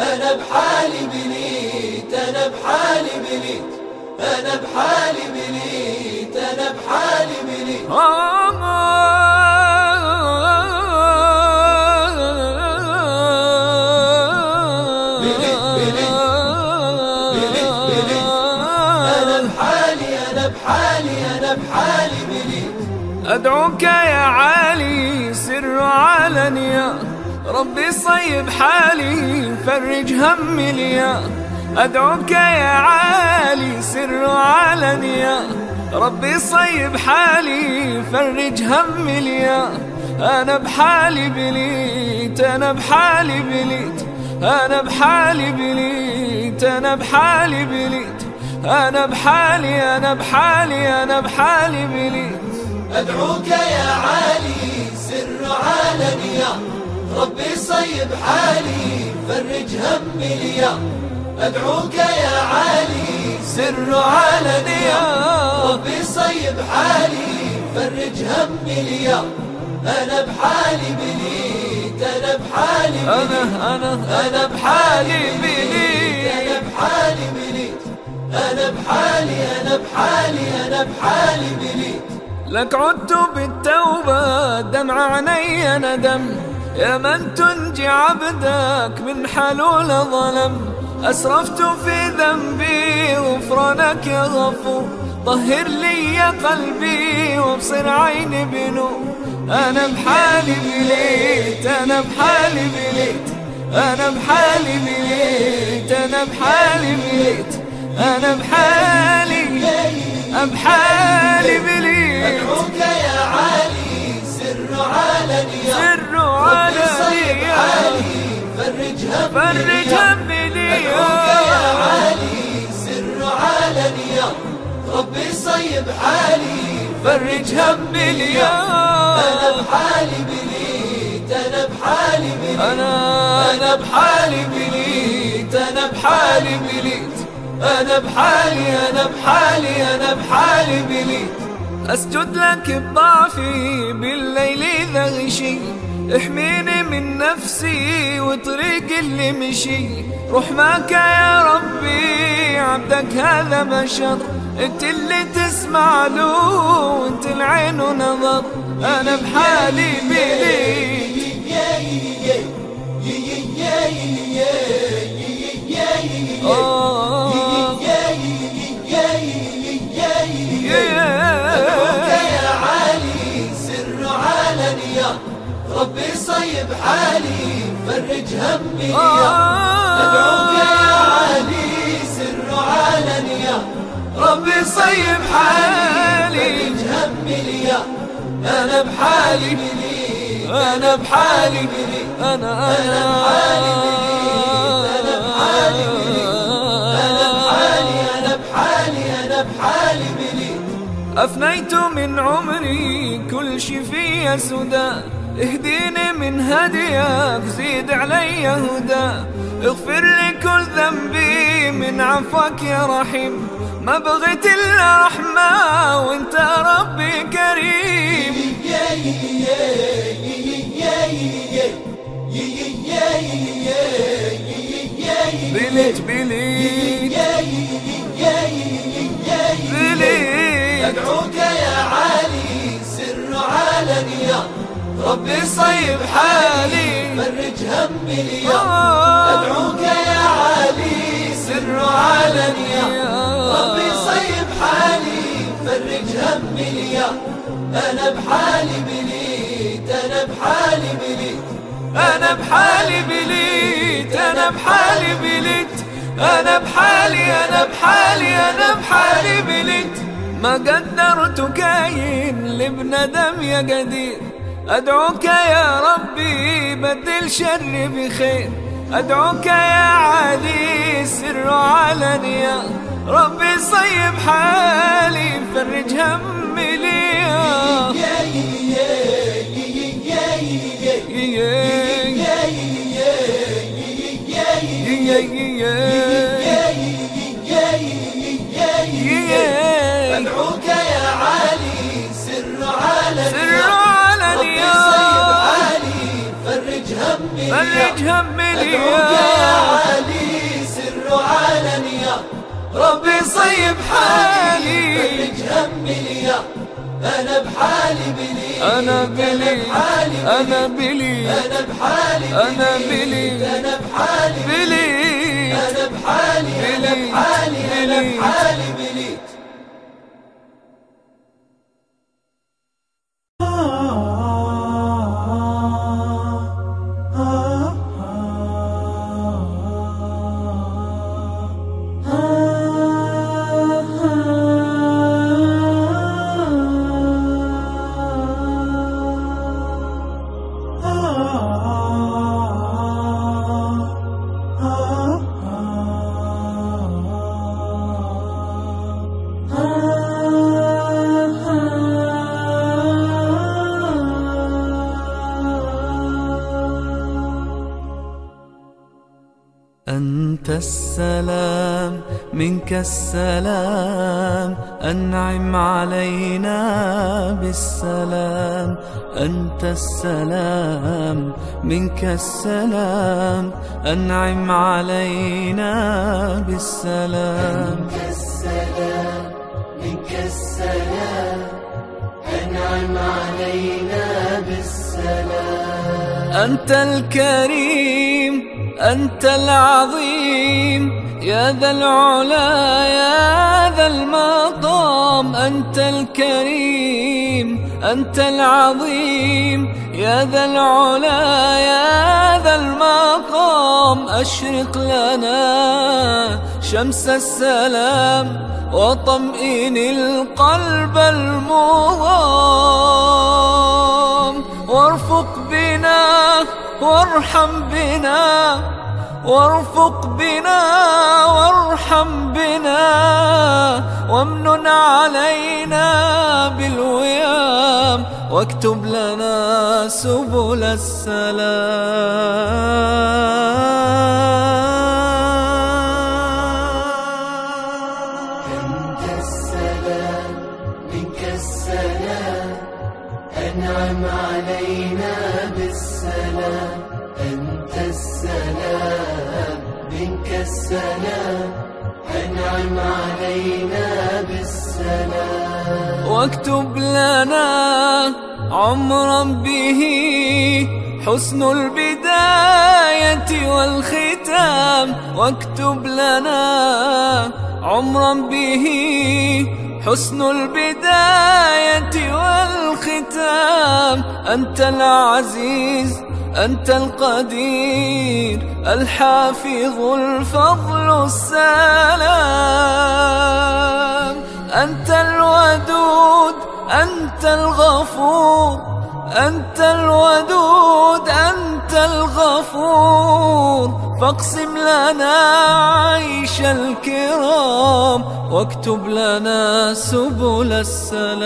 أنا بحالي بليت أنا بحالي بليت أنا بحالي بليت أنا بحالي بليت بحالي بليت أدعوك يا علي، سر علنيا ربي صيب حالي، فرج همي ليا. أدعوك يا علي سر علنيا ربي صيب حالي، فرج همي ليا. أنا بحالي بليت، أنا بحالي بليت. أنا بحالي بليت، أنا بحالي بليت. أنا بحالي أنا بحالي أنا بحالي بليت. أدعوك يا علي سر علنيا ربي صيب حالي فرج همي ليا. أدعوك يا علي سر علنيا ربي صيب حالي فرج همي ليا. أنا بحالي بليت أنا بحالي بليت أنا أنا أنا بحالي بليت أنا بحالي بليت أنا بحالي أنا بحالي أنا بحالي بليت لك عدت بالتوبة دمع عيني ندم يا من تنجي عبدك من حلول ظلم، أسرفت في ذنبي غفرانك يا غفور. طهر لي يا قلبي وابصر عيني بنور. أنا بحالي بليت، أنا بحالي بليت. أنا بحالي بليت، أنا بحالي بليت. أنا بحالي بحالي بليت. أدعوك يا علي سر علنيا سر ربي فرج همي يا علي سر علنيا ربي صيب حالي فرج همي ليا أنا بحالي بليت أنا بحالي بليت أنا أنا بحالي بليت أنا بحالي بليت أنا بحالي أنا بحالي أنا بحالي بليت أسجد لك بضعفي بالليل إذا غشي. احميني من نفسي وطريق اللي مشي. روح معك يا ربي عبدك هذا بشر. انت اللي تسمع له وانت العين ونظر انا بحالي بليت آه. ربي صيب حالي فرج همي ليا أدعوك يا علي سر علنيا ربي صيب حالي فرج همي ليا أنا بحالي بليت انا بحالي انا انا أنا بحالي أنا بحالي أنا بحالي أنا بحالي بليت أفنيت من عمري كل شي فيا سدى. اهديني من هديك، زيد علي هدى. اغفر لي كل ذنبي من عفوك يا رحيم. ما بغيت الا رحمة وانت ربي كريم. بليت بليت. بليت. أدعوك يا علي، سر علنيا ربي صيب حالي. فرج همي ليا أدعوك يا علي. سر علنيا ربي صيب حالي. فرج همي ليا أنا بحالي بليت. أنا بحالي بليت. أنا بحالي بليت. أنا بحالي بليت. أنا بحالي أنا بحالي أنا بحالي بليت. ما قدرت كاين لابن دم يا قدير. أدعوك يا ربي بدل شري بخير أدعوك يا علي سر علنيا ربي صيب حالي فرج همي ليا أدعوك وجهه مليان علي سر علنيا ربي صيب حالي فرج همي انا بحالي بلي انا بلي انا بلي انا بحالي انا بلي انا بحالي بلي انا بحالي بلي انا بحالي منك السلام أنعم علينا بالسلام. أنت السلام منك السلام أنعم علينا بالسلام. السلام منك السلام أنعم علينا بالسلام. أنت الكريم أنت العظيم. يا ذا العلا، يا ذا المقام، أنت الكريم، أنت العظيم. يا ذا العلا، يا ذا المقام، أشرق لنا شمس السلام وطمئن القلب المغام. وارفق بنا، وارحم بنا. وارفق بنا وارحم بنا وامن علينا بالويام واكتب لنا سبل السلام. منك السلام أنعم علينا بالسلام. واكتب لنا عمرا به حسن البداية والختام. واكتب لنا عمرا به حسن البداية والختام. أنت العزيز أنت القدير، الحافظ، الفضل، السلام. أنت الودود، أنت الغفور. أنت الودود، أنت الغفور. فاقسم لنا عيش الكرام واكتب لنا سبل السلام.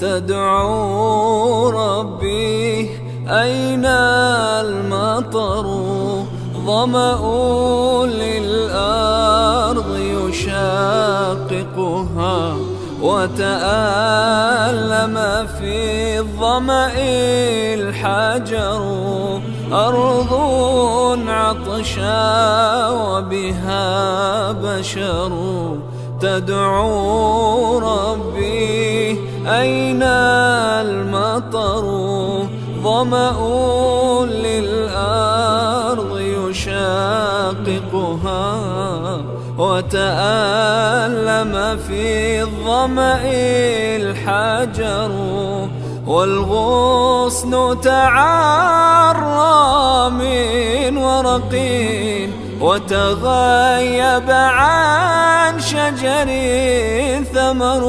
تدعو ربي؟ أين المطر؟ ظمأ للأرض يشاققها وتألم في الظمأ الحجر أرض عطشا وبها بشر تدعو ربي أين المطر ظمأ للأرض يشاققها وتألم في الظمأ الحجر والغصن تعرى من ورق وتغيب عن شجر ثمر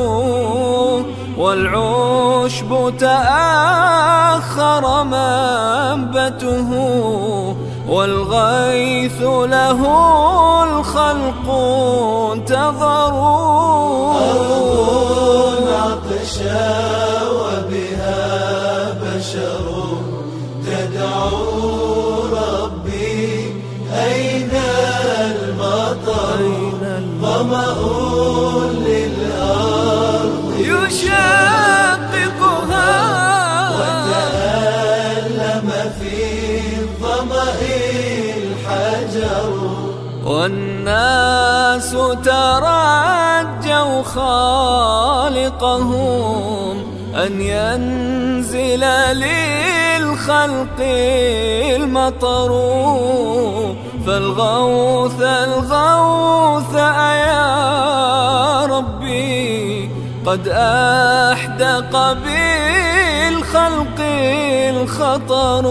والعشب تأخر منبته والغيث له الخلق انتظروا أرض والناس ترجوا خالقهم أن ينزل للخلق المطر. فالغوث الغوث، أيا ربي، قد أحدق بالخلق الخطر.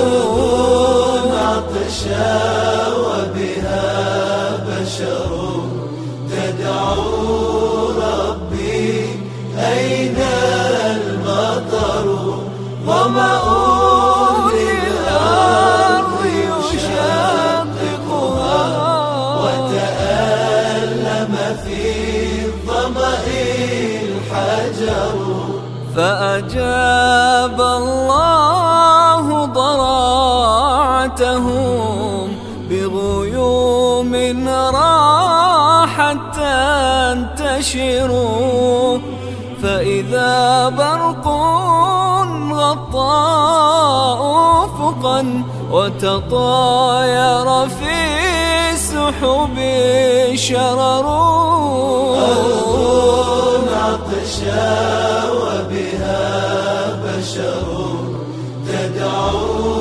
أرض عطشا ظمأ للأرض يشققها وتألم في الظمأ الحجر فأجاب الله ضراعتهم بغيوم راحت تنتشر فإذا برق أفقا وتطاير في سحب شرر. أرض عطشا وبها بشر تدعو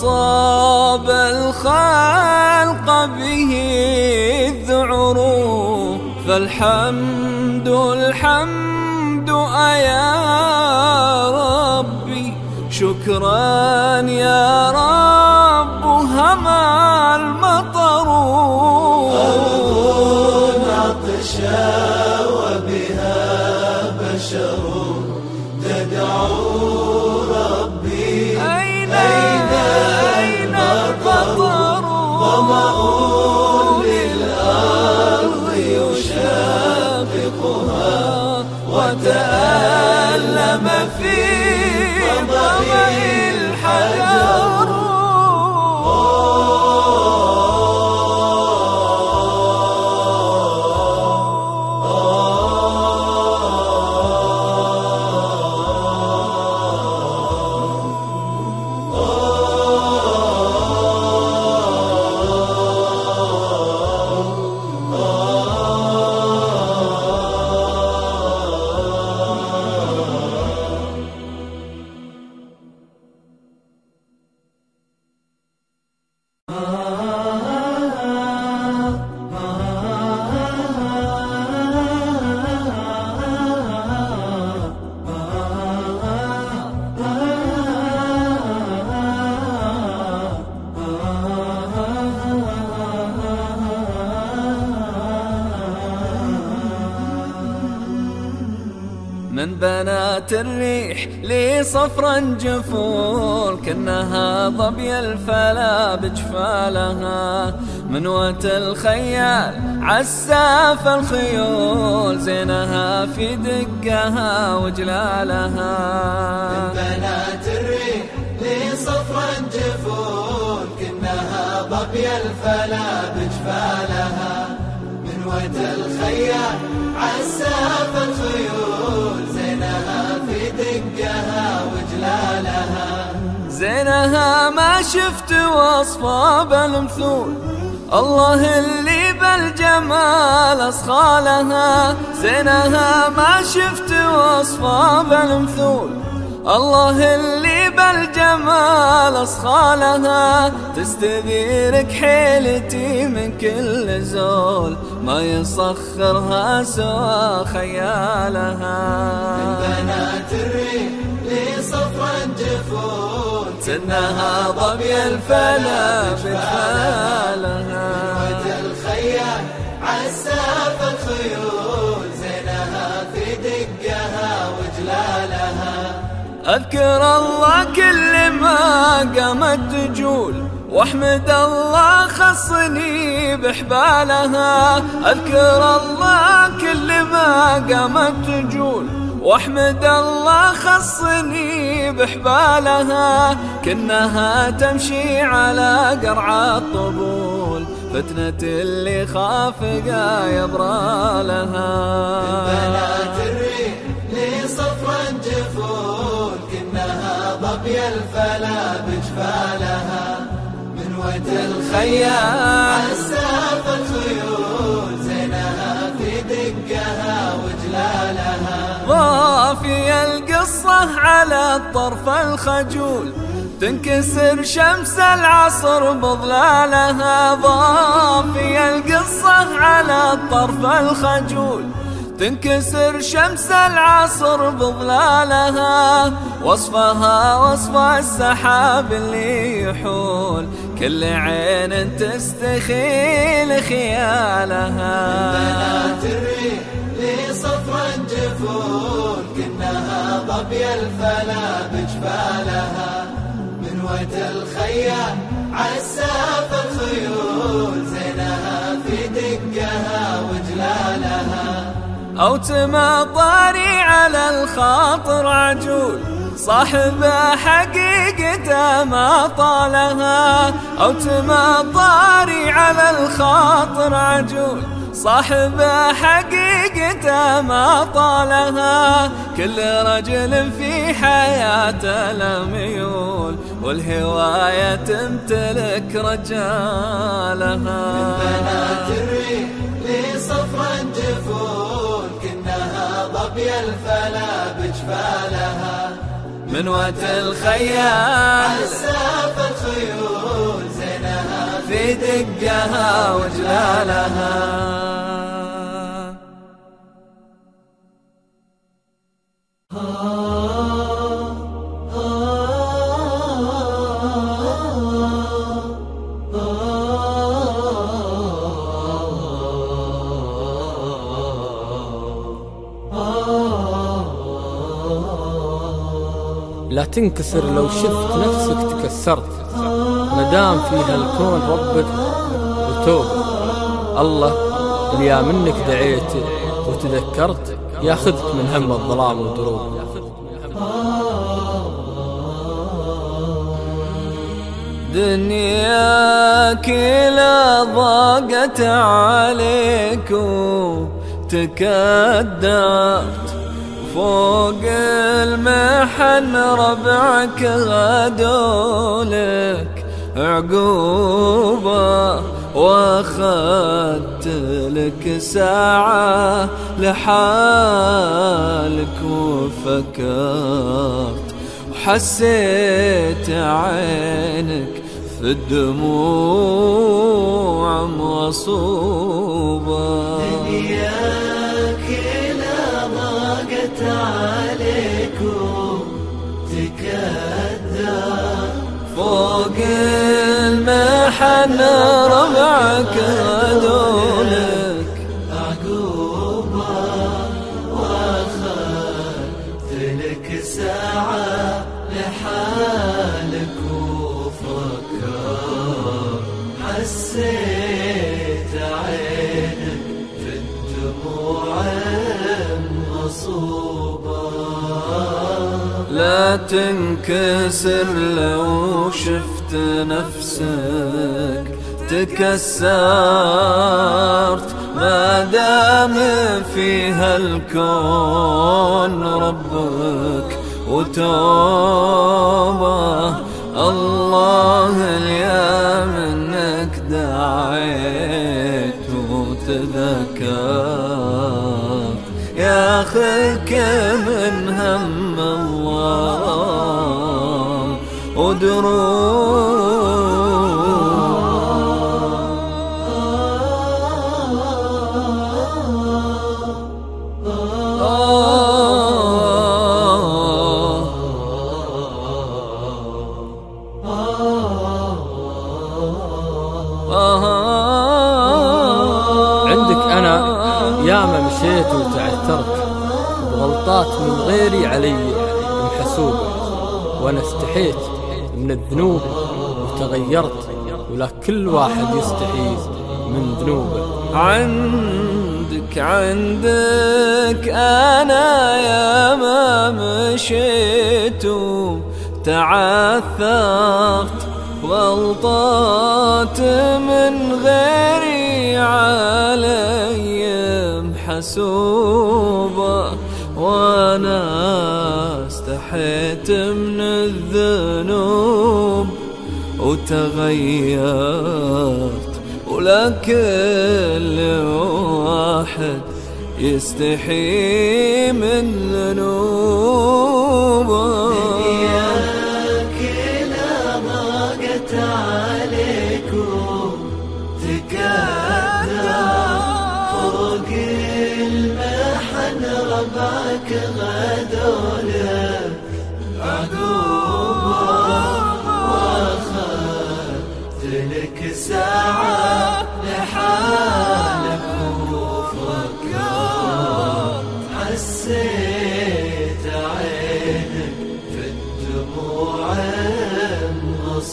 أصاب الخلق به الذعر. فالحمد الحمد أيا ربي. شكرا يا في لي صفرا جفول كأنها ظبي الفلا بجفالها منوة الخيال عساف الخيول، زينها في دقها وجلالها. بنات الريح لي صفرا جفون كأنها ظبي الفلا بجفالها من وجه الخيال عساف الخيول زينها ما شفت وصفها بالمثول الله اللي بالجمال أصخالها زينها ما شفت وصفها بالمثول الله اللي بالجمال أصخالها تستذيرك حيلتي من كل زول. ما يصخرها سوى خيالها من بنات الريح سنها ضبي الفلا بحالها الخيال عساف الخيول زينها في دقها وجلالها. أذكر الله كل ما قامت تجول واحمد الله خصني بحبالها اذكر الله كل ما قامت تجول واحمد الله خصني بحبالها كنها تمشي على قرع الطبول، فتنة اللي خاف يبرى لها. بنات الريح لي صفرا جفون كنها الفلا بجفالها. من ود الخيال عساف الخيول وجلالها القصة على الطرف الخجول، تنكسر شمس العصر بظلالها. ضافي القصة على الطرف الخجول، تنكسر شمس العصر بظلالها. وصفها وصف السحاب اللي يحول، كل عين تستخيل خيالها. بنات الريح لي صفرا كنها ضبي الفلا بجفالها من ود الخيال عساف الخيول، زينها في دقها وجلالها. أو تمطري على الخاطر عجول، صاحب حقيقته ما طالها. أو تمطري على الخاطر عجول صاحب حقيقته ما طالها. كل رجل في حياته لميول والهواية تمتلك رجالها. من بنات الريح لي صفرا كنها ضبي الفلا بجفالها. من وقت الخيال. عساف الخيول في دقها وجلالها لا تنكسر لو شفت نفسك تكسرت. مدام فيها الكون ربك. وتوب. الله اللي يا منك دعيت وتذكرت ياخذك من هم الظلام والدروب. دنياك لا ضاقت عليك وتكدرت. فوق المحن ربعك غدولك. عقوبة واخدت لك ساعة لحالك وفكرت وحسيت عينك في الدموع مصوبة. فوق المحن ربعك هدولك عقوبة واخذت لك ساعة لحالك وفكر حسيت عينك في الدموع مصوبة تنكسر لو شفت نفسك تكسرت ما دام في هالكون ربك وتوبة الله يا منك دعيت وتذكرت يا اخي من هم ياما مشيت وتعثرت بغلطات من غيري علي محسوبة وأنا استحيت. من الذنوب وتغيرت ولا كل واحد يستحي من ذنوبه عندك عندك انا يا ما مشيت وتعثرت غلطات من غيري علي، محسوبة وانا صحيت من الذنوب وتغيرت ولا كل واحد يستحي من ذنوب.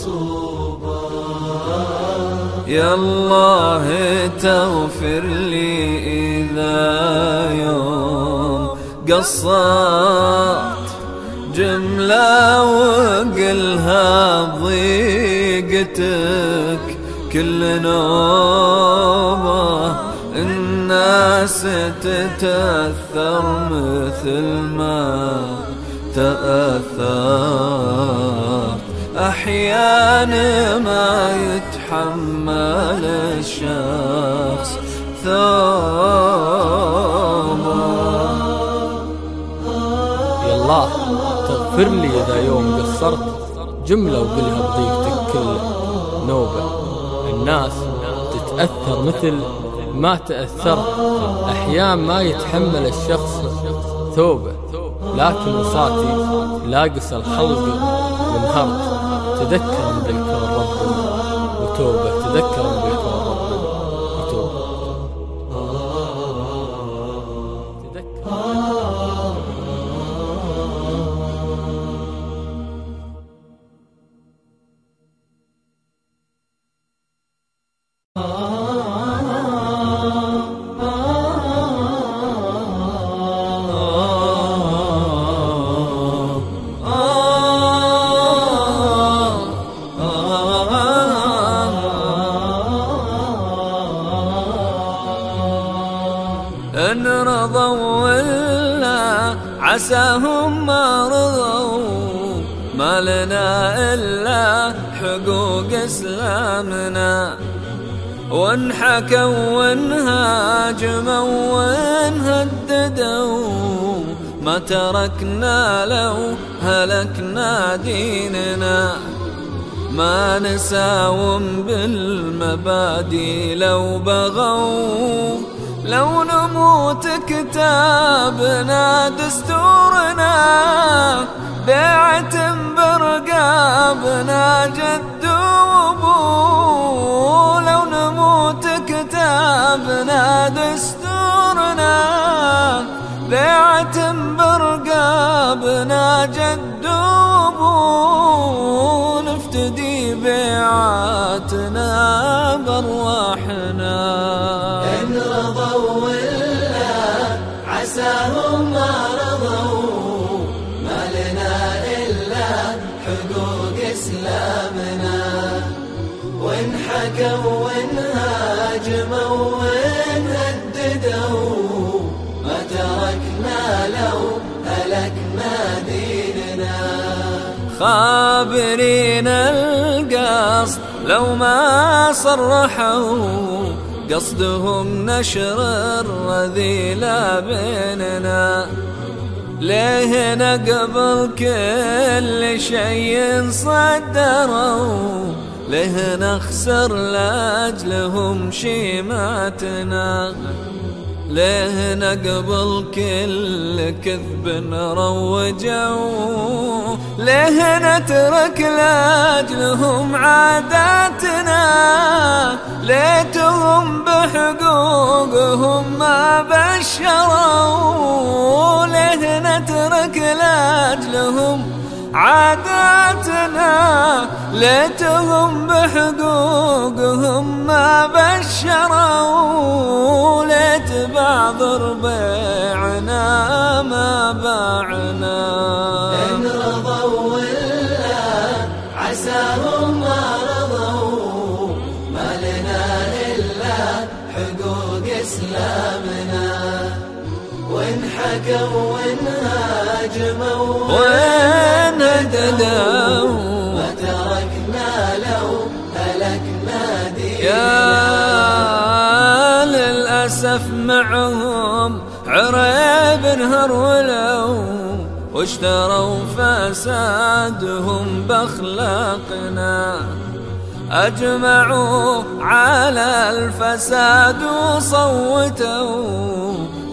مغصوبة يا الله تغفر لي إذا يوم قصرت جملة وقلها بضيقتك كل نوبة الناس تتأثر مثل ما تأثر. أحيان ما يتحمل الشخص ثوبه يا الله، تغفر لي إذا يوم قصرت. جملة وقلها بضيقتك كل نوبة. الناس تتأثر مثل ما تأثرت أحيان ما يتحمل الشخص ثوبه، لكن وصاتي لاقص الخلق وانهرت تذكر من ذكر الرب وتوبة تذكر وإن حكوا وإن ما تركنا لو هلكنا ديننا ما نساوم بالمبادئ لو بغوا لو نموت كتابنا دستورنا بيعة برقابنا جد دستورنا بيعة برقابنا جد وابو نفتدي بيعاتنا بارواحنا خابرين القصد لو ما صرحوا قصدهم نشر الرذيلة بيننا ليه قبل كل شيء صدروا ليه نخسر لأجلهم شيماتنا ليه نقبل كل كذب روجوا ليه نترك لاجلهم عاداتنا؟ ليتهم بحقوقهم ما بشروا؟ ليه نترك لاجلهم عاداتنا؟ ليتهم بحقوقهم ما بشروا ليت بعض ربيعنا ما باعنا. إن رضوا ولا عساهم ما رضوا ما لنا إلا حقوق إسلامنا. وإن حكوا وإن هاجموا وين هددوا ما لو هلكنا دينا يا للأسف معهم عريب هرولوا واشتروا فسادهم باخلاقنا أجمعوا على الفساد وصوتوا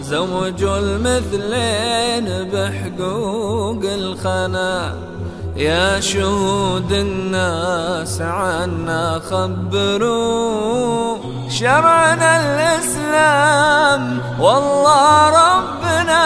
زوجوا المثلين بحقوق الخنا. يا شهود الناس عنا خبروا شرعنا الإسلام والله ربنا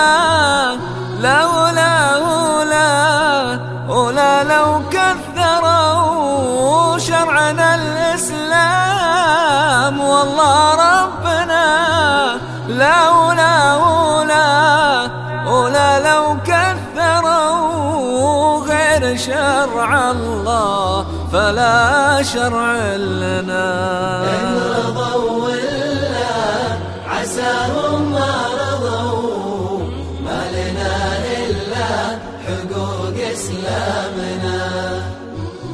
شرع الله فلا شرع لنا. إن رضوا ولا عساهم ما رضوا ما لنا إلا حقوق إسلامنا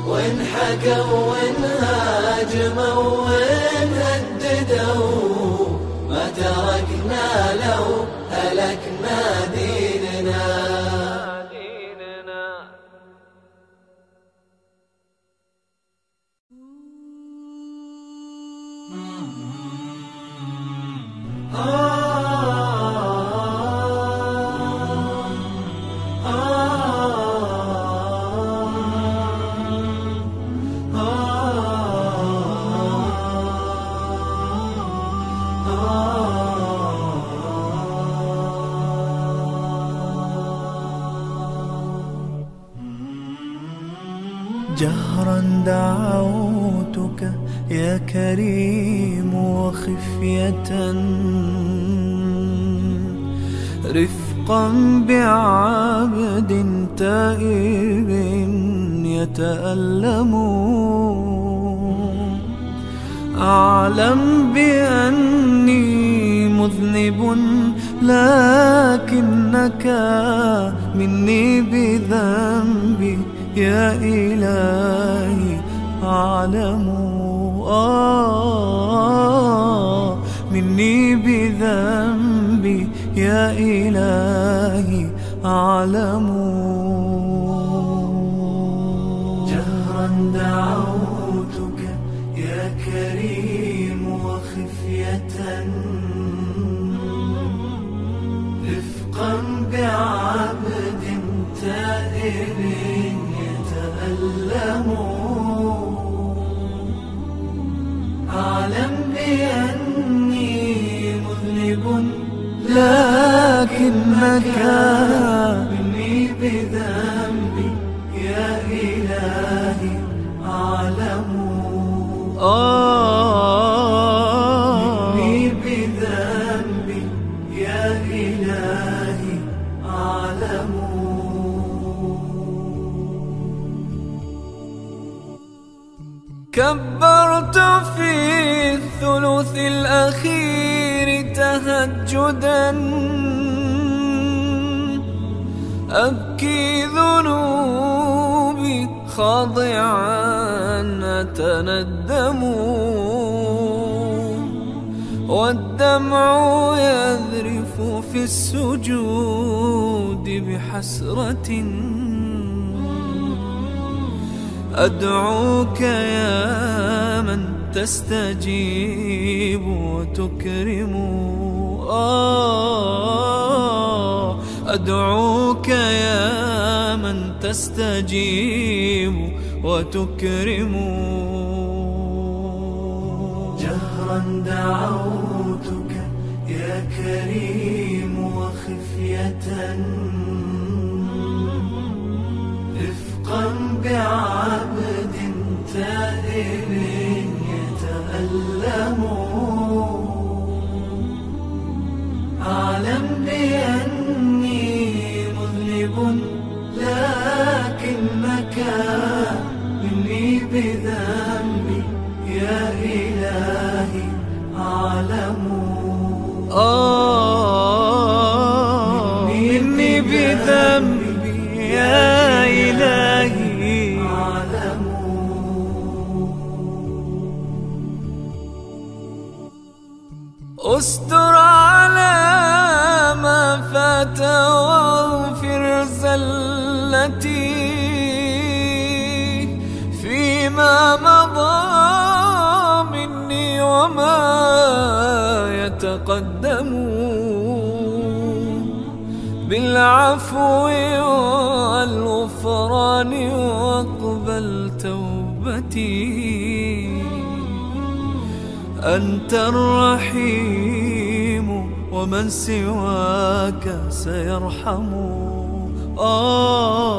وإن حكوا وإن هاجموا وإن هددوا ما تركنا لو هلكنا ديننا يا كريم وخفية. رفقا بعبد تائب يتألم. أعلم بأني مذنب، لكنك مني بذنبي يا إلهي أعلم. آه مني بذنبي يا إلهي أعلم جهرا دعوتك يا كريم وخفية رفقا بعبد تائب. أعلم بأني مذنب لكنك مني بذنبي يا إلهي أعلم. آه. تهجدا أبكي ذنوبي خاضعا، أتندم والدمع يذرف في السجود بحسرة. أدعوك يا من تستجيب وتكرم. أدعوك يا من تستجيب وتكرم. جهرا دعوتك يا كريم وخفية. رفقا بعبد تائب. أعلم بأني مذنب لكنك مني بذنبي يا إلهي أعلم. آه. بالعفو والغفران واقبل توبتي. أنت الرحيم ومن سواك سيرحم. آه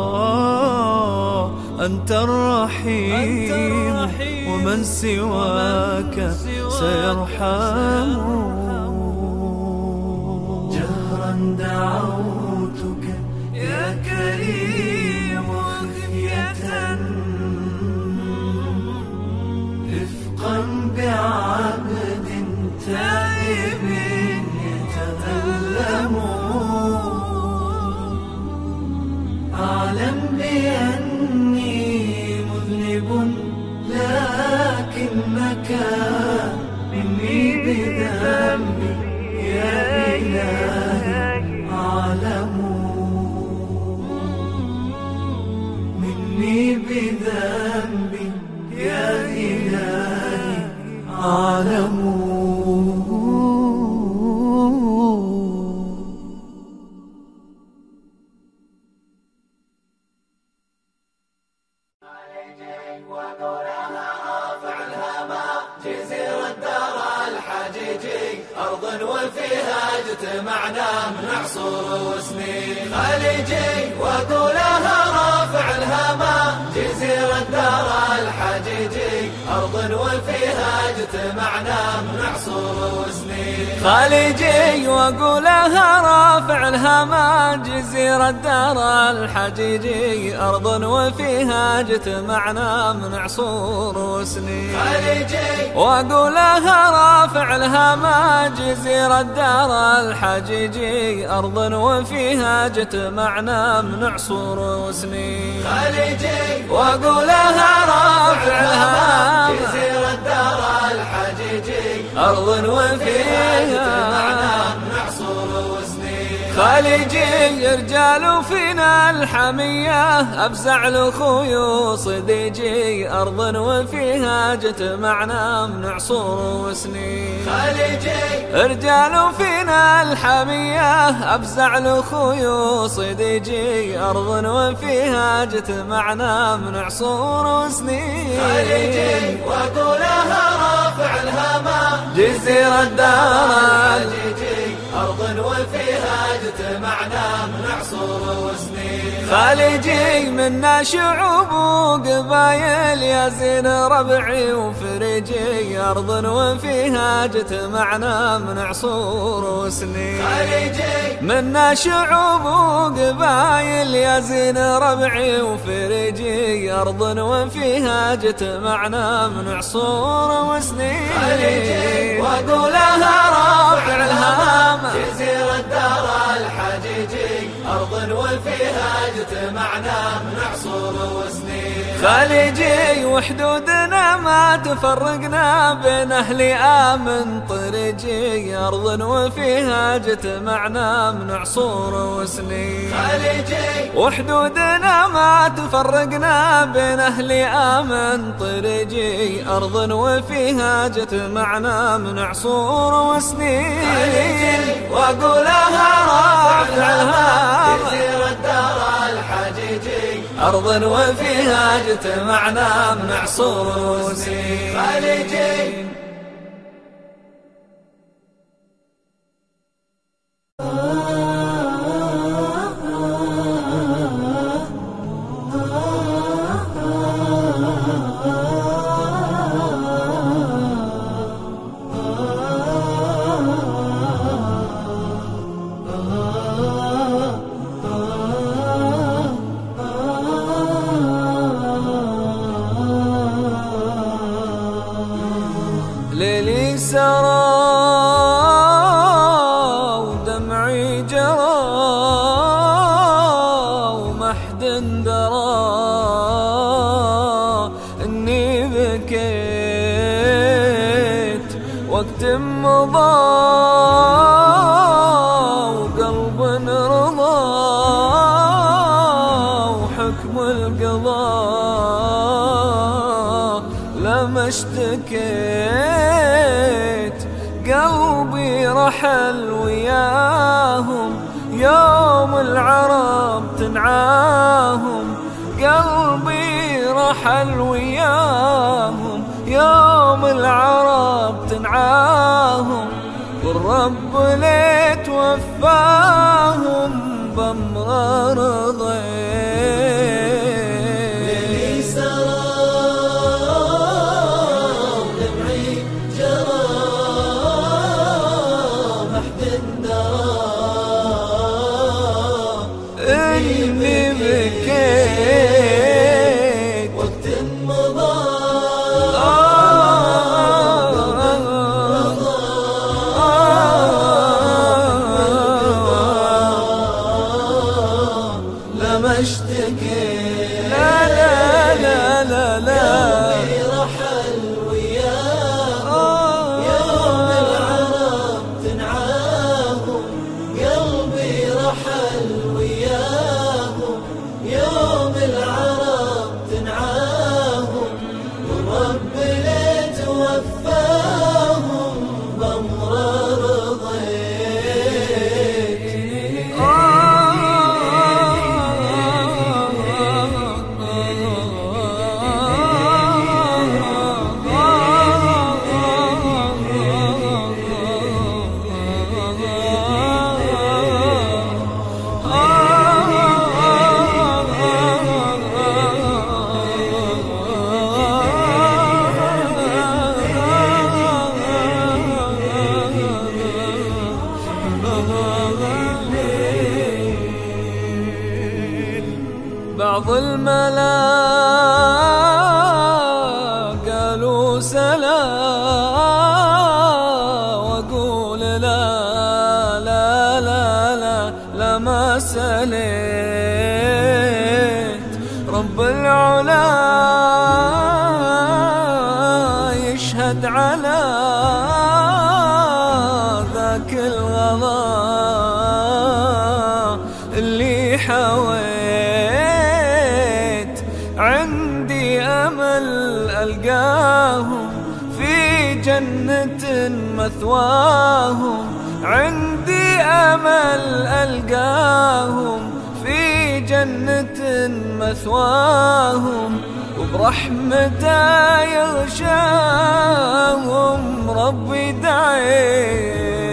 أنت الرحيم ومن سواك سيرحم. جهرا دعوتك عبد تائب يتألم أعلم بأني مذنب لكنك مني بذنبي يا إلهي عالم جزيرة دار الحجيجي أرض وفيها اجتمعنا من عصور وسنين خليجي واقولها رافع الهما جزيرة دار الحجيجي أرض وفيها اجتمعنا من عصور وسنين خليجي واقولها رافع الهما جزيرة دار الحجيجي أرض وفيها اجتمعنا من خليجي رجال فينا الحمية أفزع لأخوي وصديجي أرض وفيها اجتمعنا من عصور وسنين خليجي رجال فينا الحمية أفزع لأخوي وصديجي أرض وفيها اجتمعنا من عصور وسنين خليجي واقولها رافع الهما جزيرة دار خليجي أرض وفيها اجتمعنا من عصور وسنين خليجي منا شعوب وقبايل يا زين ربعي وفريجي أرض وفيها اجتمعنا من عصور وسنين خليجي منا شعوب وقبايل يا زين ربعي وفريجي أرض وفيها اجتمعنا من عصور وسنين خليجي وأقولها رافع الهامة جزيرة دار الحجيجي أرض وفيها جت معنا نعصر وسنين. خليجي وحدودنا ما تفرقنا بين أهل آمن طريجي أرض وفيها اجتمعنا من عصور وسنين خليجي وحدودنا ما تفرقنا بين أهل آمن طريجي أرض وفيها جتمعنا من عصور وسنين وأقولها رافعها جزيرة الدار الحجيجي أرض وفيها جتمعنا من عصور خليجي Oh رحل وياهم، يوم العرب تنعاهم. قلبي رحل وياهم، يوم العرب تنعاهم. والرب ليت وفاهم بأمر رضيت. جنة مثواهم عندي أمل ألقاهم. في جنة مثواهم وبرحمته يغشاهم. ربي دعيه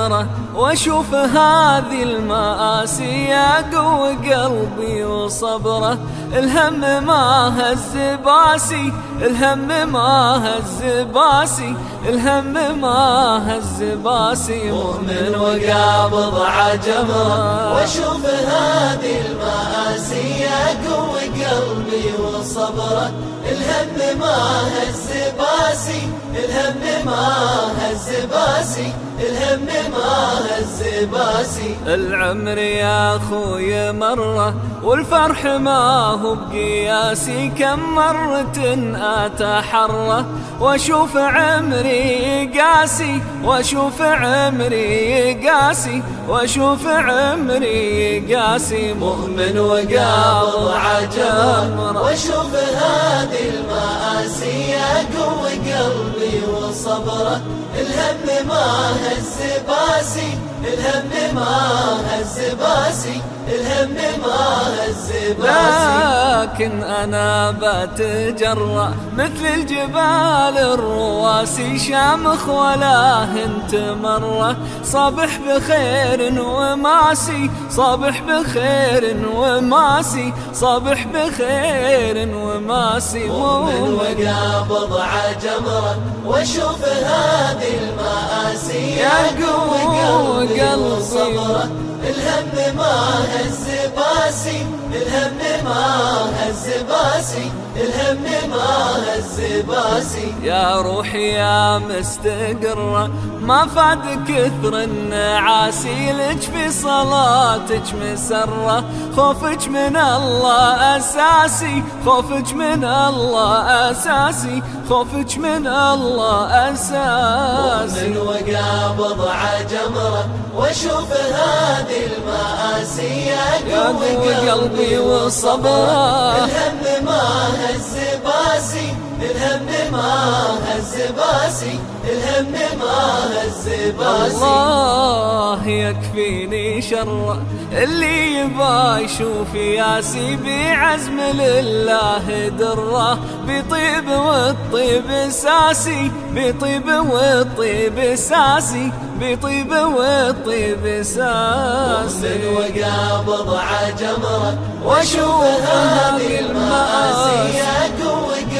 عجمره واشوف هذه المآسي يقوي قلبي وصبره. الهم ما هز باسي، الهم ما هز باسي، الهم ما هز باسي. مؤمن وقابض عجمره واشوف هذه المآسي يقوي قلبي وصبره. الهم ما هز باسي الهم ما هز باسي الهم ما هز باسي العمر يا اخوي مرة والفرح ما هو بقياسي. كم مرة اتحرى واشوف عمري قاسي واشوف عمري قاسي واشوف عمري قاسي. مؤمن وقابض عجمره واشوف هذه المآسي يقوي قلبي وصبره الهم ما هز باسي الهم ما هز باسي الهم ما هز باسي لكن انا بتجرأ مثل الجبال الرواسي شامخ ولا انت مرة. صبح بخير وماسي صبح بخير وماسي صبح بخير وماسي مؤمن وقابض عجمره واشوف هذه المآسي. يقوي قلبي وصبره الهم ما هز باسي الهم ما هز باسي الهم ما هز باسي. يا روحي يا مستقرة ما فاد كثر النعاسي لك في صلاتك مسرة. خوفك من الله أساسي خوفك من الله أساسي خوفك من الله أساسي. مؤمن وقابض عجمره واشوف هذه المآسي قوي قلبي وصبره الهم ما هز باسي الهم ما هز باسي الهم ما هز باسي الله يكفيني شر اللي يبا يشوف ياسي بعزم لله دره بطيب والطيب ساسي بطيب والطيب ساسي بطيب والطيب ساسي وقابض عجمره واشوف هذه المآسي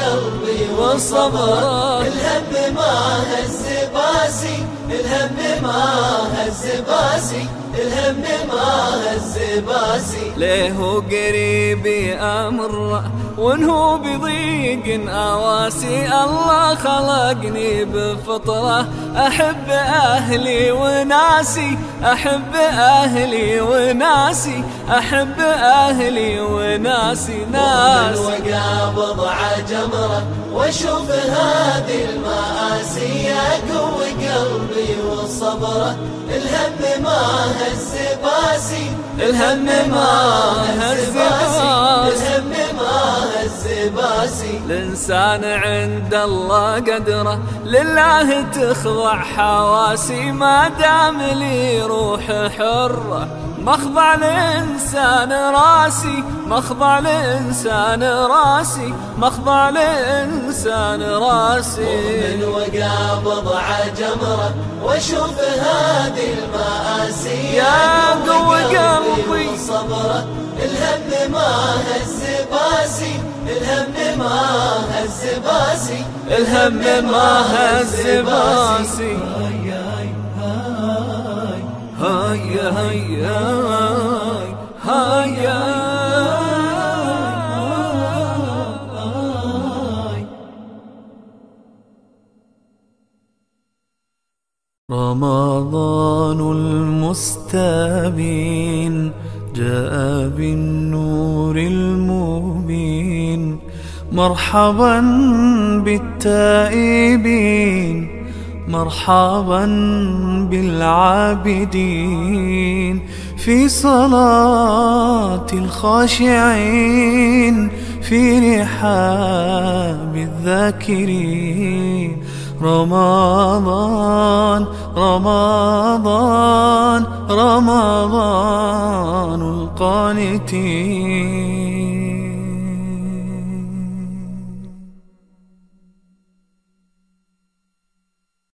قلبي وصبر. الهم ما هز باسي الهم ما هز باسي. الهم ما هز باسي ليه هو قريبي أمر وانهو بضيق أواسي الله خلقني بفطرة أحب أهلي وناسي أحب أهلي وناسي أحب أهلي وناسي ناسي وقابض عجمره واشوف هذه المآسي يقوي قلبي وصبره الهم ما هز باسي الهم ما هز باسي الهم ما هز الإنسان عند الله قدره، لله تخضع حواسي ما دام لي روح حره مخضع الإنسان راسي مخضع الإنسان راسي مخضع الإنسان راسي. من وقع بضع جمرة واشوف هذه المآسي. يا قوي قلبي. صبرة الهم ما هز باسي الهم ما هز باسي الهم ما هز باسي. هيا هيا هيا رمضان المستبين جاء بالنور المبين مرحبا بالتائبين مرحبا بالعابدين في صلاة الخاشعين في رحاب الذاكرين رمضان رمضان رمضان القانتين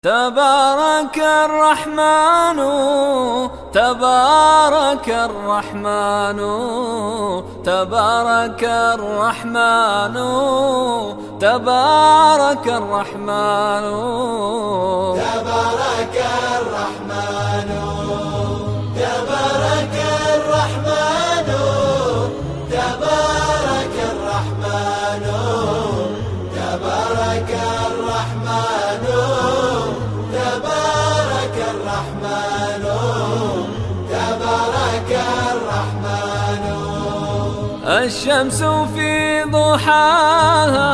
تبارك الرحمن تبارك الرحمن تبارك الرحمن تبارك الرحمن. تبارك الرحمن الشمس في ضحاها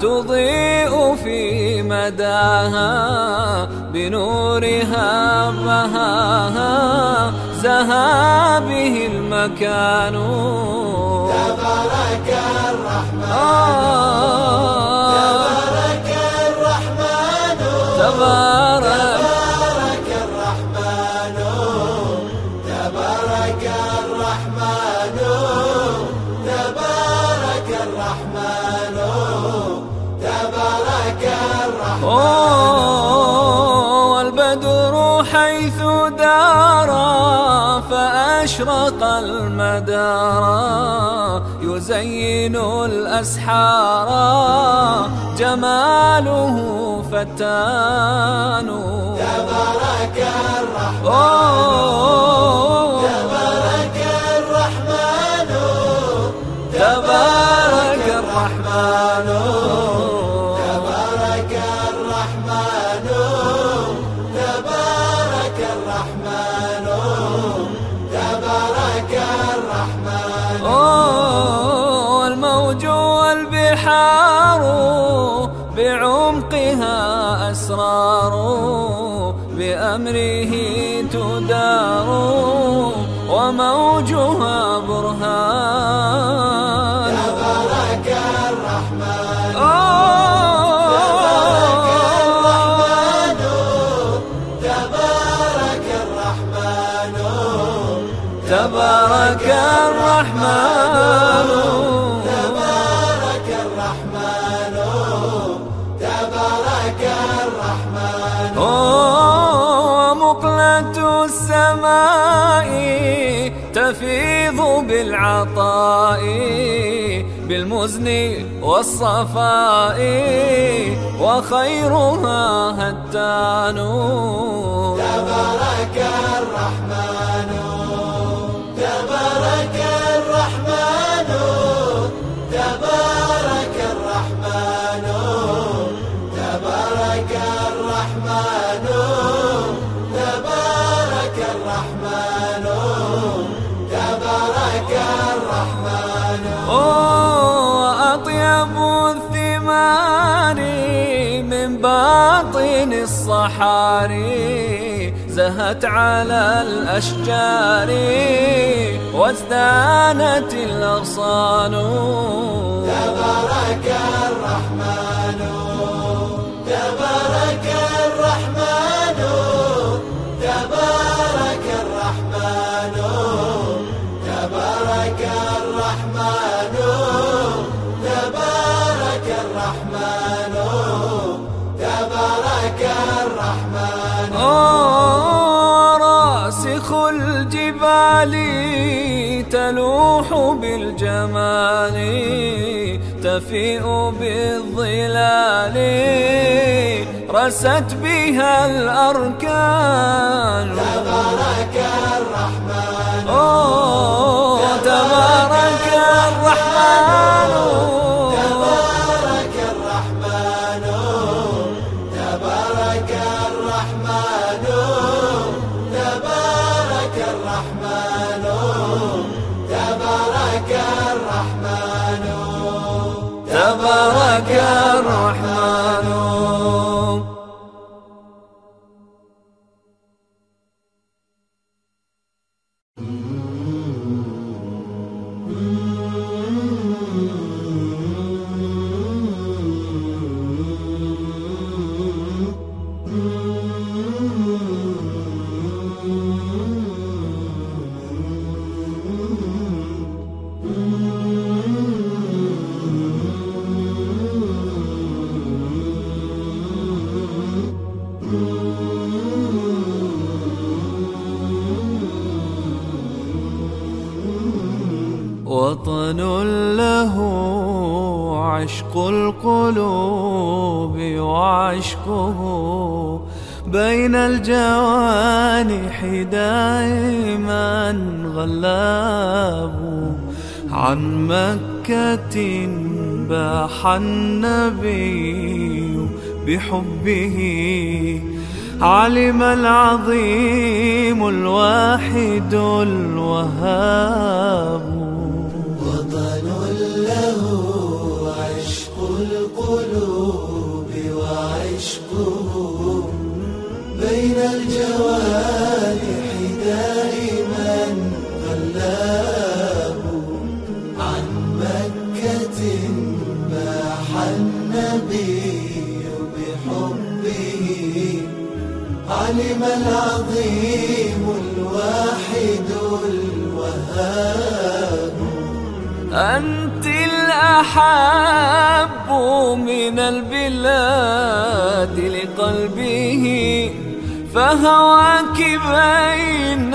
تضيء في مداها بنورها بهاها زها به المكان. تبارك الرحمن. آه. تبارك الرحمن. تبارك فأشرق المدار يزين الأسحار جماله فتان. تبارك الرحمن أوه تبارك الرحمن تبارك الرحمن. بأمره تدار وموجها برهان. تبارك الرحمن. تبارك الرحمن. تبارك الرحمن. تبارك تفيض بالعطاء بالمزن والصفاء وخيرها هتان تبارك باطن الصحاري زهت على الأشجار وازدانت الأغصان. تبارك الرحمن راسخ الجبال تلوح بالجمال تفيء بالظلال رست بها الأركان. تبارك الرحمن. تبارك الرحمن. تبارك وطن له عشق القلوب وعشقه بين الجوانح دائما غلاب عن مكة باح النبي بحبه علم العظيم الواحد الوهاب علم العظيم الواحد الوهاب. أنت الأحب من البلاد لقلبه، فهواك بين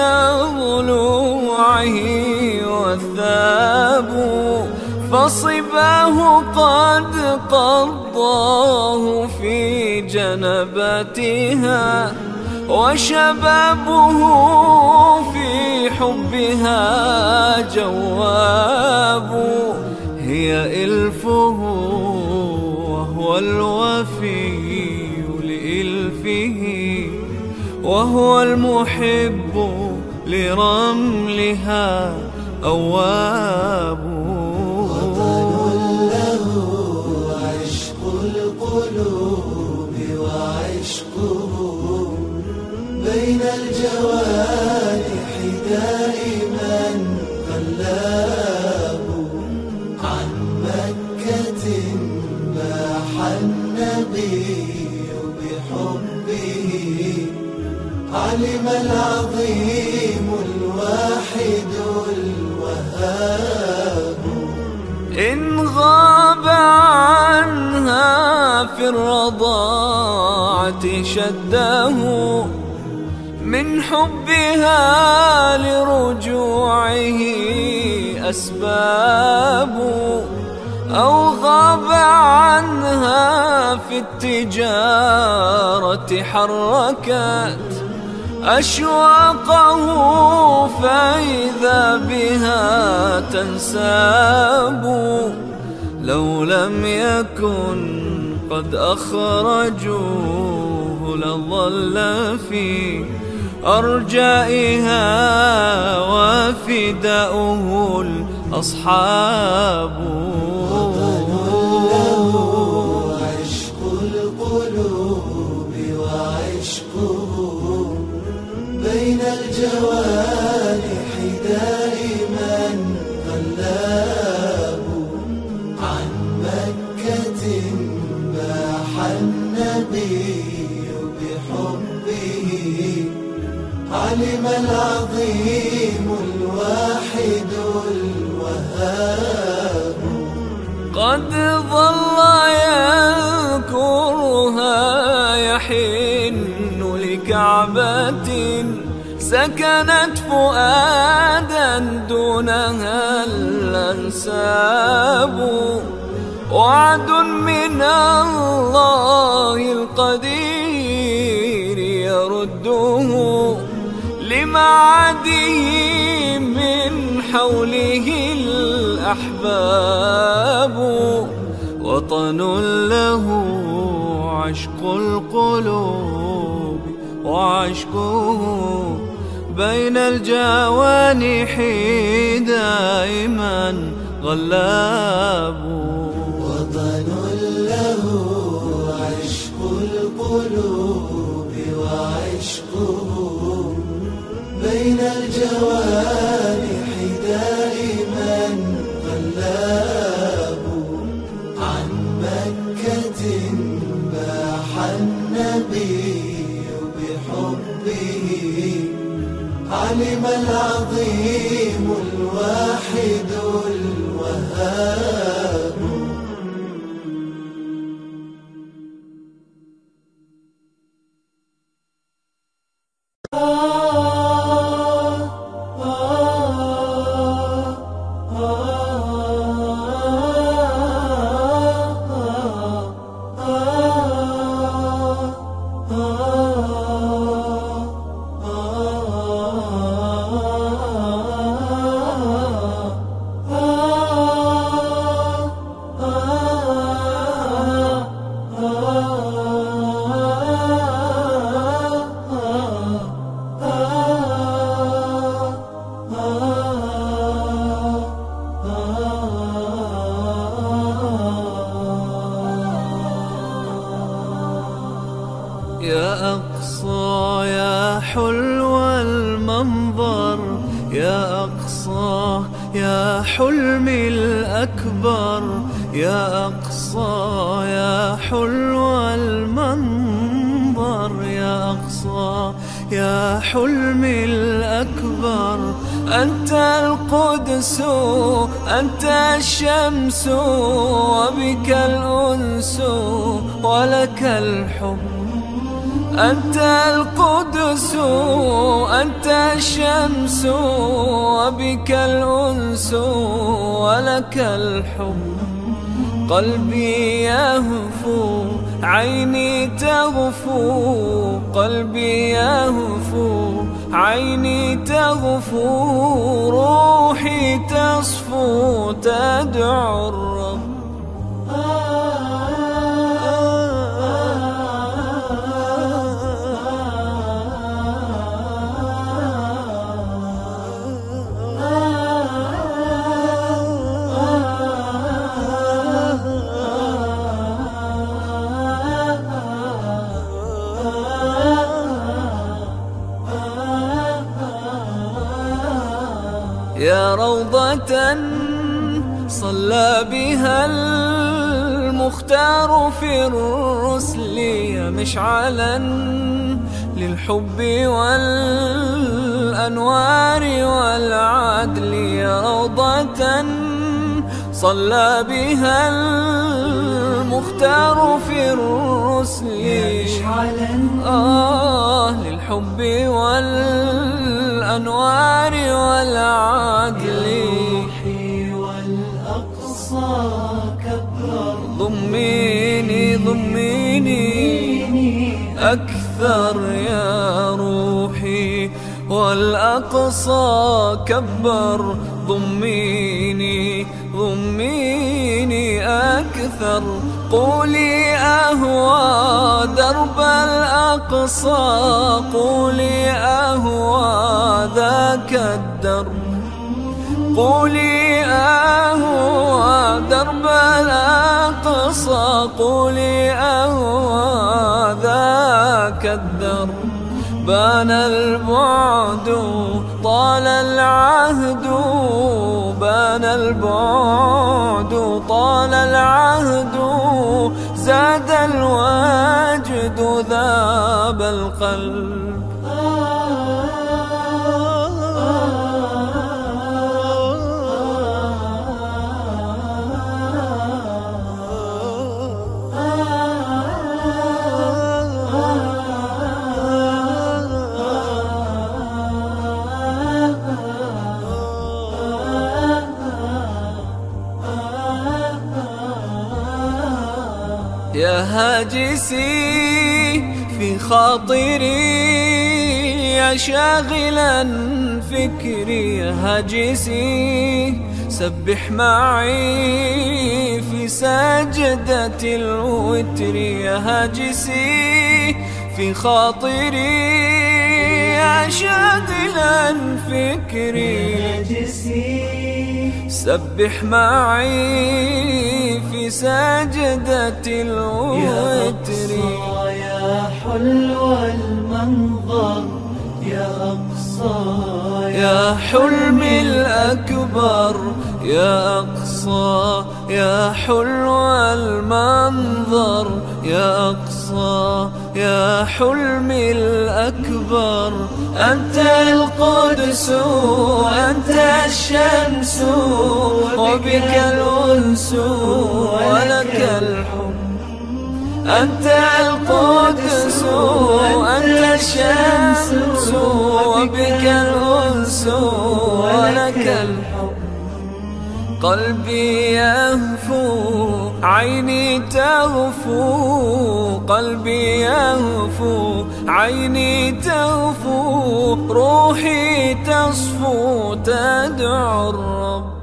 ضلوعه والثاب. فصباه قد قضاه في جنبتها وشبابه في حبها جواب هي إلفه وهو الوفي لإلفه وهو المحب لرملها أواب. علم العظيم الواحد الوهاب. إن غاب عنها في الرضاعة شده من حبها لرجوعه أسباب. أو غاب عنها في التجارة حركت أشواقه فإذا بها تنساب. لو لم يكن قد أخرجوه لظل في أرجائها وفداؤه الأصحاب. قد ظل يذكرها يحن لكعبة سكنت فؤادا دونها الأنساب وعد من الله القدير يرده لمعاده حوله الأحباب، وطن له عشق القلوب، وعشقه بين الجوانح دائما غلاب. وطن له عشق القلوب وعشقه بين الجوانح دائما غلاب عن مكة باح النبي بحبه علم العظيم الواحد صلى بها المختار في الرسل مشعلا للحب والأنوار والعدل روضة. صلى بها المختار في الرسل آه، للحب والأنوار والعدل. ضميني ضميني. أكثر يا روحي، والأقصى كبر. ضميني ضميني أكثر. قولي أهوى درب الأقصى. قولي أهوى ذاك الدرب. قولي أهوى درب الأقصى قولي أهوى ذاك الدرب بان البعد، طال العهد. بان البعد، طال العهد. زاد الوجد ذاب القلب. هاجسي في خاطري يا شاغلا فكري هاجسي سبح معي في سجدة الوتر يا هاجسي في خاطري يا شاغلا فكري. هاجسي سبح معي في سجدة الوتر. يا حلو المنظر. يا أقصى يا حلمي الأكبر. يا أقصى يا حلو المنظر. يا أقصى يا حلمي الأكبر، أنت القدس، أنت الشمس، وبك الأنس، ولك الحب أنت القدس، أنت الشمس، وبك الأنس، ولك الحب قلبي يهفو عيني تغفو قلبي يهفو عيني تغفو روحي تصفو تدعو الرب.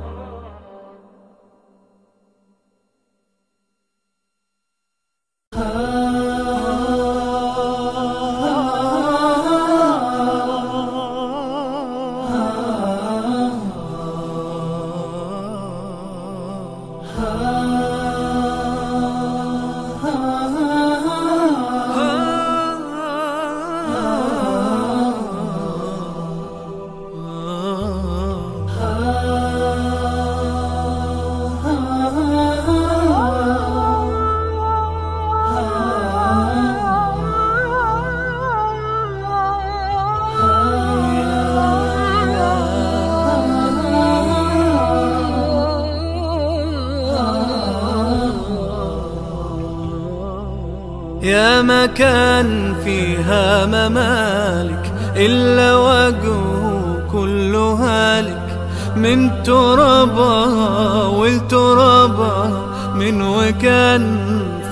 يا مكان فيها ممالك، إلا وجهه كل هالك من ترابها والترابها من وكان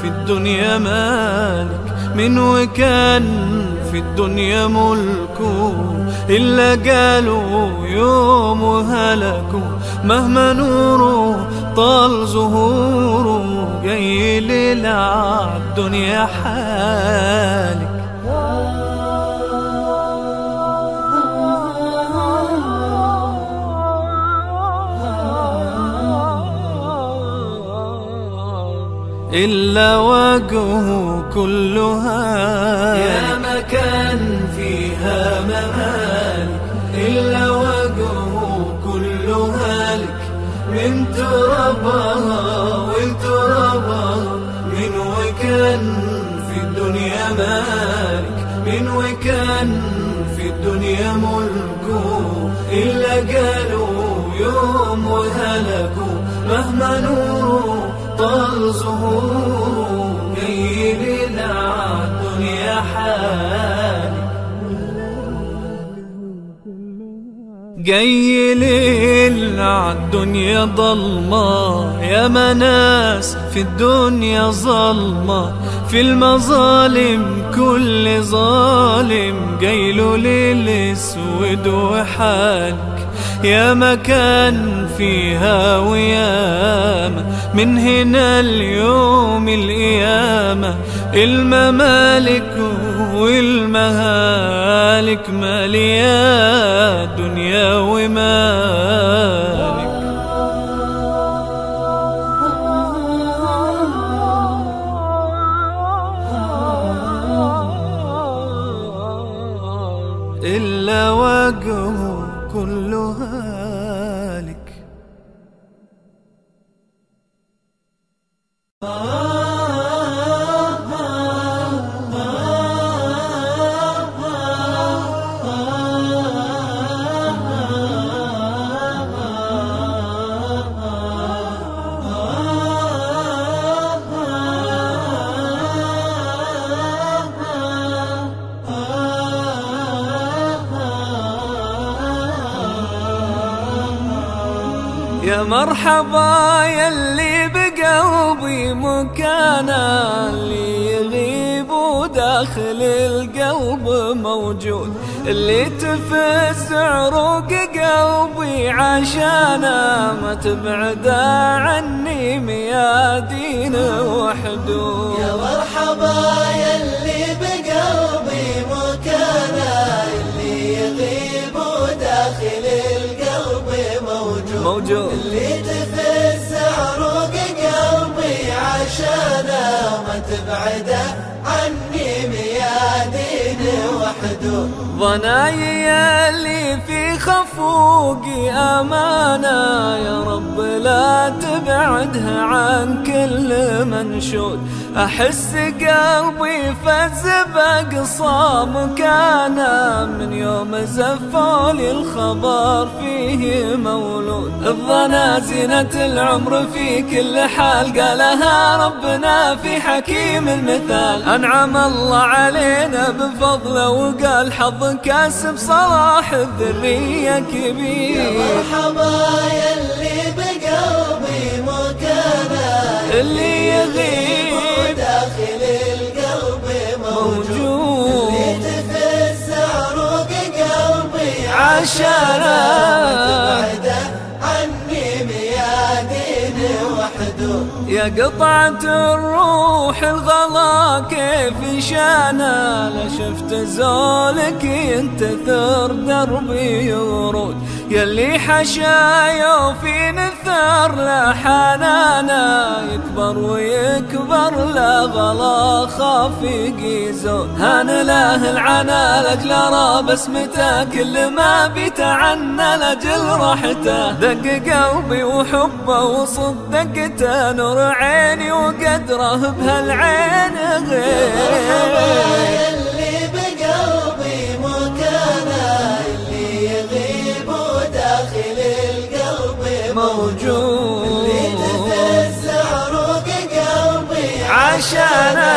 في الدنيا مالك. من وكان في الدنيا ملكه، إلا قالوا يوم هلكوا مهما نوره طال ظهوره جاي ليلة الدنيا حالك. إلا وجهه كلها. يا مكان فيها ممالك. إلا وجهه كلها لك. من ترابها مالك من وكان في الدنيا ملكه إلا قالوا يوم وهلكوا مهما نوره طال ظهوره جاي الدنيا حالك جاي ليل عالدنيا ضلمة يا مناس في الدنيا ظلمة في المظالم كل ظالم جاي له ليل اسود وحالك يا مكان فيها وياما من هنا اليوم القيامة. الممالك والمهالك مالية دنيا ومالك مرحبا يلي بقلبي مكانا اللي يغيب داخل القلب موجود. اللي تفز عروق قلبي عشانه ما تبعد عني ميادين وحدود. يا مرحبا يلي بقلبي موجود موجود اللي تفز عروق قلبي عشان ما تبعده عني ميادين وحده ضناي اللي في خف خفوقي أمانة يا رب، لا تبعدها عن كل منشود أحس قلبي فز بأقصى مكانه من يوم زفولي الخبر فيه مولود. الظنا زينة العمر في كل حال، قالها ربنا في حكيم المثال. أنعم الله علينا بفضله وقال حظ كاسب صلاح الذرية كبير مرحبا يلي بقلبي مكانه اللي يغيب داخل القلب موجود۔ موجود۔ اللي تفز عروق قلبي عشانه يا قطعة الروح الغلا كيف شانا لا شفت زولك ينتثر دربي ورود. يلي حشايا في نثر لا حنانا، يكبر ويكبر لا غلا خافي قيزون هان له العنا لاجل ارى بسمته كل ما بيتعنى لاجل راحته. دق قلبي وحبه وصدقته، نور عيني وقدره بهالعين غير. عشانا.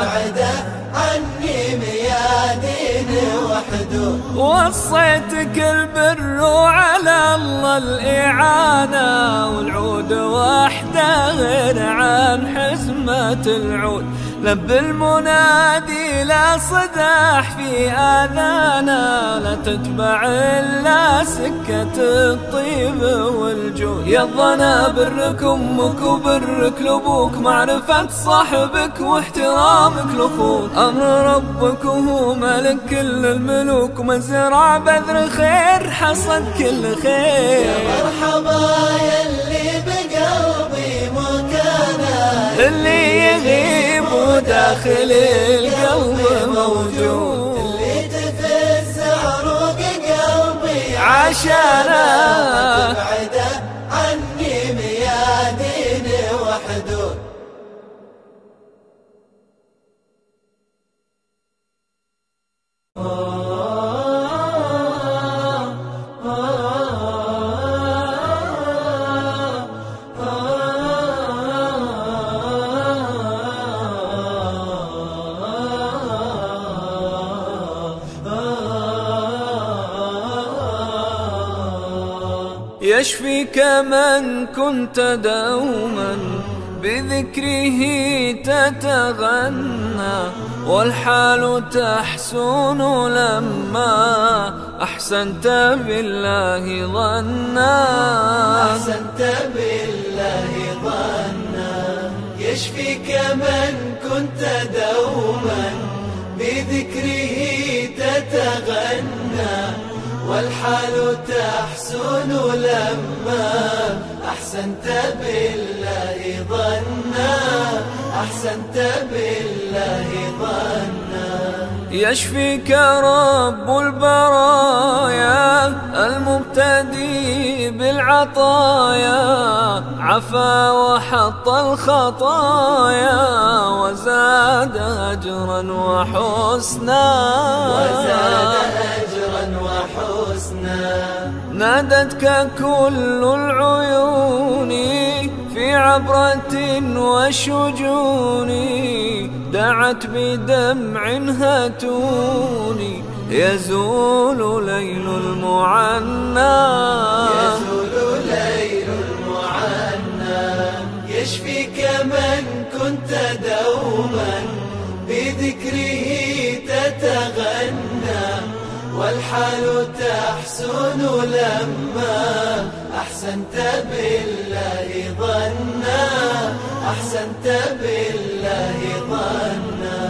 عشانه عني ميادين وحدود وصيتك البر وعلى الله الإعانة، والعود وحده غير عن حزمة العود. لب المنادي لا صداح في آذانا لا تتبع إلا سكة الطيب والجود يا الظنا برك أمك وبرك لأبوك معرفة صاحبك واحترامك لأخوك أمر ربك وهو ملك كل الملوك مزرع بذر خير حصد كل خير. يا مرحبا يلي وداخل القلب موجود. اللي تفز عروق قلبي عشانه يشفيك من كنت دوما، بذكره تتغنى، والحال تحسن لما أحسنت بالله ظنا. أحسنت بالله ظنا. يشفيك من كنت دوما، بذكره تتغنى. والحال تحسن لما أحسنت بالله ظنا أحسنت بالله ظنا. يشفيك رب البرايا المبتدي بالعطايا عفا وحط الخطايا وزاد أجرا وحسنا. وزاد أجرا وحسنا نادتك كل العيون في عبرة وشجون، دعت بدمع هاتوني يزول ليل المعنى. يزول ليل المعنى. يشفيك من كنت دوما، بذكره تتغنى. والحال تحسن لما أحسنت بالله ظنا أحسنت بالله ظنا.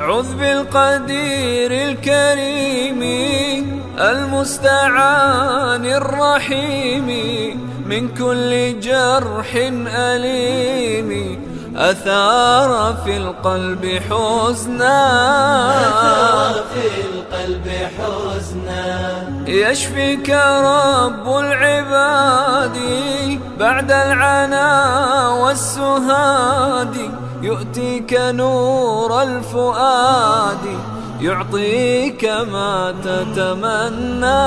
عذ بالقدير الكريم المستعان الرحيم من كل جرح أليم أثار في القلب حزنا. أثار في القلب حزنا. يشفيك رب العباد بعد العنا والسهاد، يؤتيك نور الفؤاد، يعطيك ما تتمنى.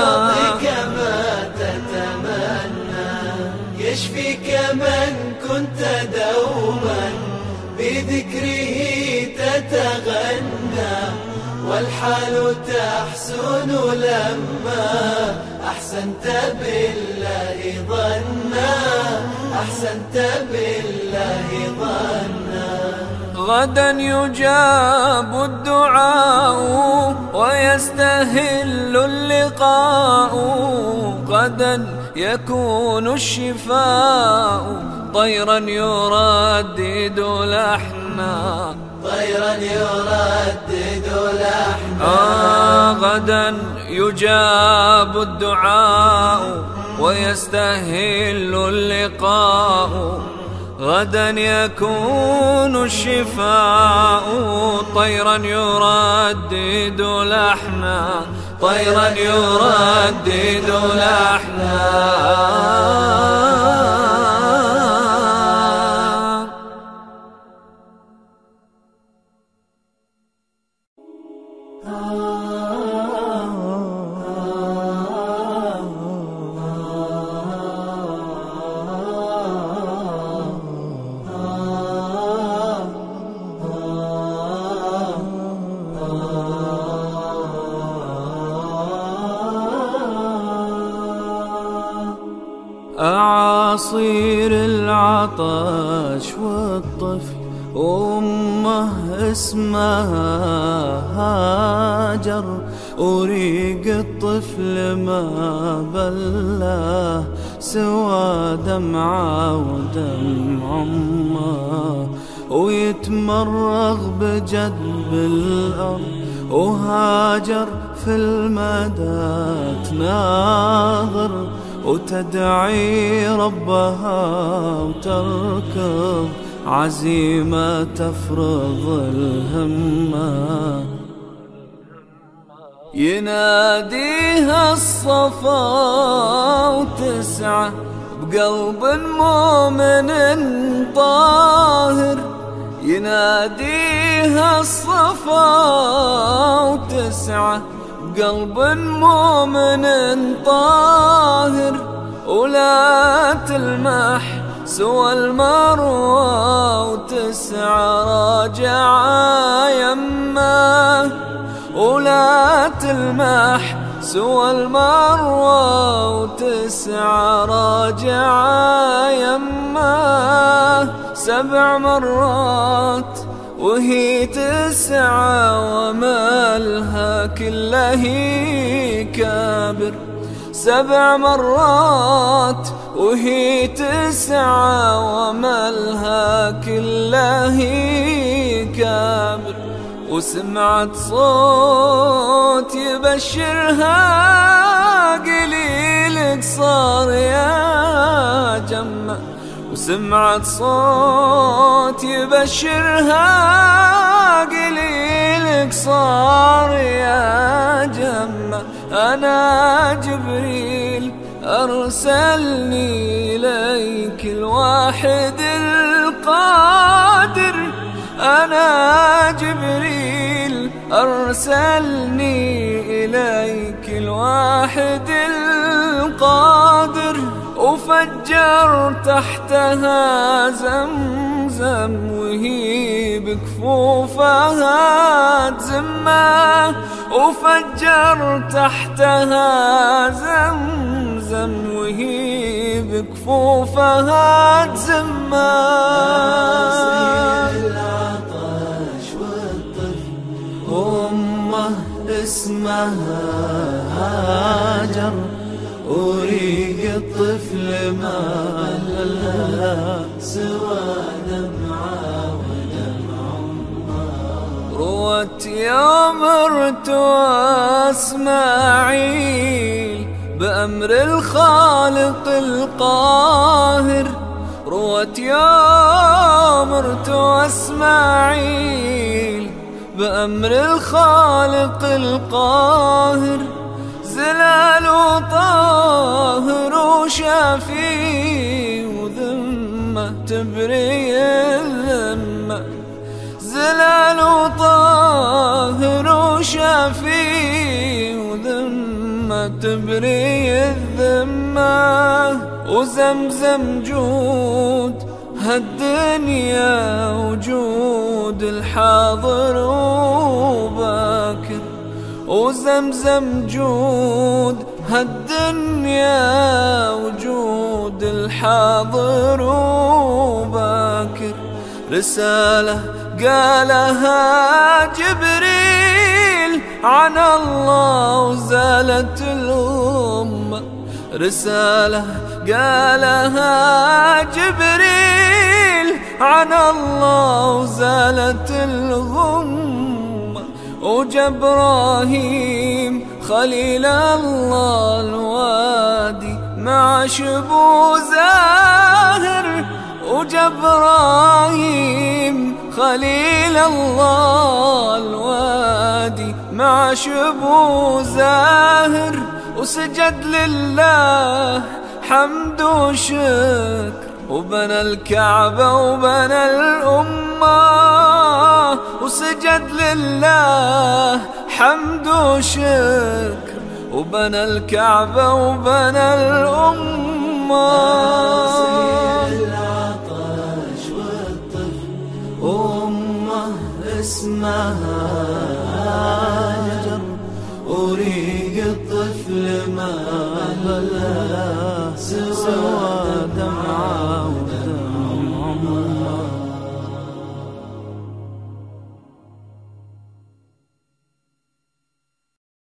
يعطيك ما تتمنى، يشفيك من والحال تحسن لما أحسنت بالله ظنا، أحسنت بالله ظنا. غدا يجاب الدعاء ويستهل اللقاء، غدا يكون الشفاء، طيرا يردد لحنا. طيرا يردد لحنا غدا يجاب الدعاء ويستهل اللقاء. غدا يكون الشفاء طيرا يردد لحنا طيرا يردد لحنا أعاصير العطش والطفل، أمه اسمها هاجر. وريق الطفل ما بلاه، سوى دمعة ودمع أمه. ويتمرغ بجدب الأرض، وهاجر في المدى تناظر. وتدعي ربها وتركض عزيمة تفرض الهمة يناديها الصفا وتسعى بقلب مؤمن طاهر. يناديها الصفا وتسعى بقلب مؤمن طاهر ولا تلمح سوى المروى وتسعى راجعة يمه ولا تلمح سوى المروى وتسعى راجعة يمه سبع مرات وهي تسعى وما لها ومالها كله كابر. سبع مرات وهي تسعى وما لها ومالها كله كابر. وسمعت صوت يبشرها قليلك صار يا جمة وسمعت صوت يبشرها قليلك صار يا جمة أنا جبريل، أرسلني إليك الواحد القادر، أنا جبريل، أرسلني إليك الواحد القادر. وفجر تحتها زمزم وهي بكفوفها تزمه وفجر تحتها زمزم وهي بكفوفها تزمه أمه اسمها هاجر. وريق الطفل ما لها سوى دمعة ودمع روت يا مرت اسماعيل بأمر الخالق القاهر. روت يا مرت اسماعيل بأمر الخالق القاهر. زلال طاهر وشافي وذمة تبري الذمة. زلال طاهر وشافي وذمة تبري الذمة. وزمزم جود هالدنيا وجود الحاضر وباكر وزمزم جود هالدنيا وجود الحاضر وباكر رسالة قالها جبريل عن الله وزالت الأمة رسالة قالها جبريل عن الله وزالت الغمة وجبراهيم خليل الله الوادي مع شبو زاهر وجبراهيم خليل الله الوادي مع شبو زاهر وسجد لله حمد وشكر وبنى الكعبة وبنى الأمة، وسجد لله حمد وشكر. وبنى الكعبة وبنى الأمة. العطش والطفل أمه اسمها هاجر وريق الطفل ما بلى سوى